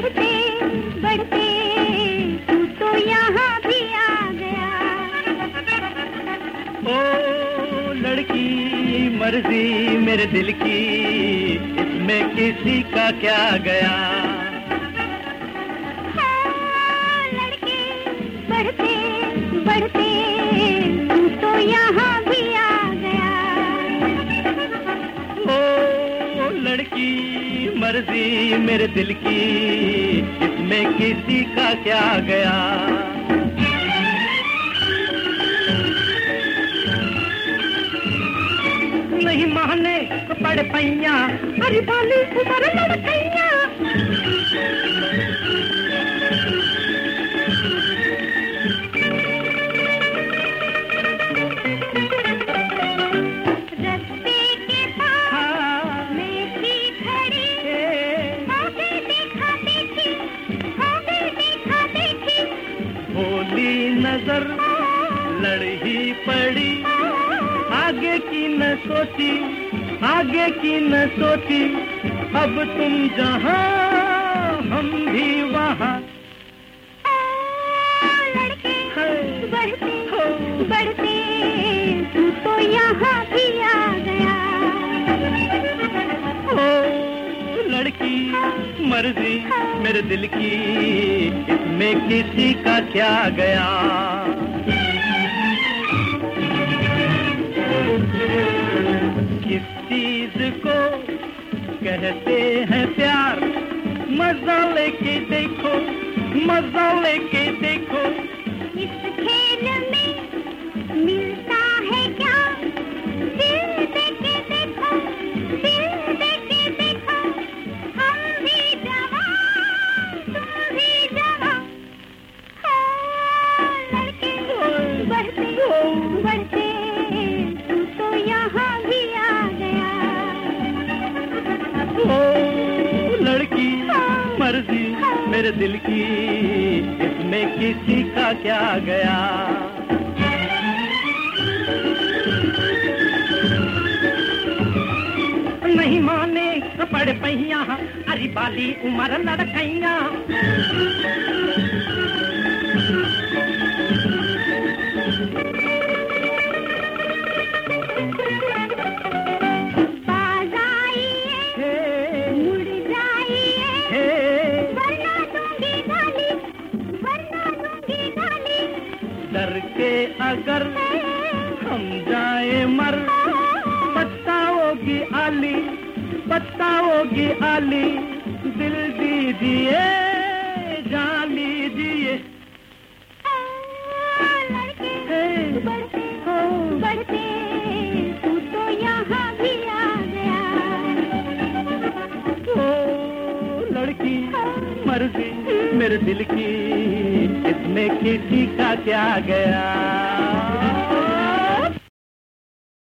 बढ़ते बढ़ते तू तो यहाँ भी आ गया। ओ लड़की मर्ज़ी मेरे दिल की इसमें किसी का क्या गया? हाँ, लड़के बढ़ते बढ़ते मेरे दिल की, इसमें किसी का क्या गया? नहीं माने पड़ पैया अरे बाली उमर लड़कैया। नज़र लड़ ही पड़ी आगे की न सोची आगे की न सोची अब तुम जहाँ हम भी वहाँ लड़के। बढ़ते हो। बढ़ते तू तो यहाँ लड़की, मर्ज़ी मेरे दिल की। इसमें किसी का क्या गया? किस चीज़ को कहते हैं प्यार? मज़ा लेके देखो, मज़ा लेके देखो। इस खेल में मर्ज़ी मेरे दिल की, इसमें किसी का क्या गया? नहीं माने तो पड़ पहिया अरे बाली उमर लड़कैया। डर के अगर हम जाए मर। बताओगी आली बताओगी आली दिल दीजिए जान लीजिए। लड़के बढ़ते बढ़ते तू तो यहाँ भी आ गया। ओ लड़की मर्ज़ी मेरे दिल की। इसमें किसी का क्या गया?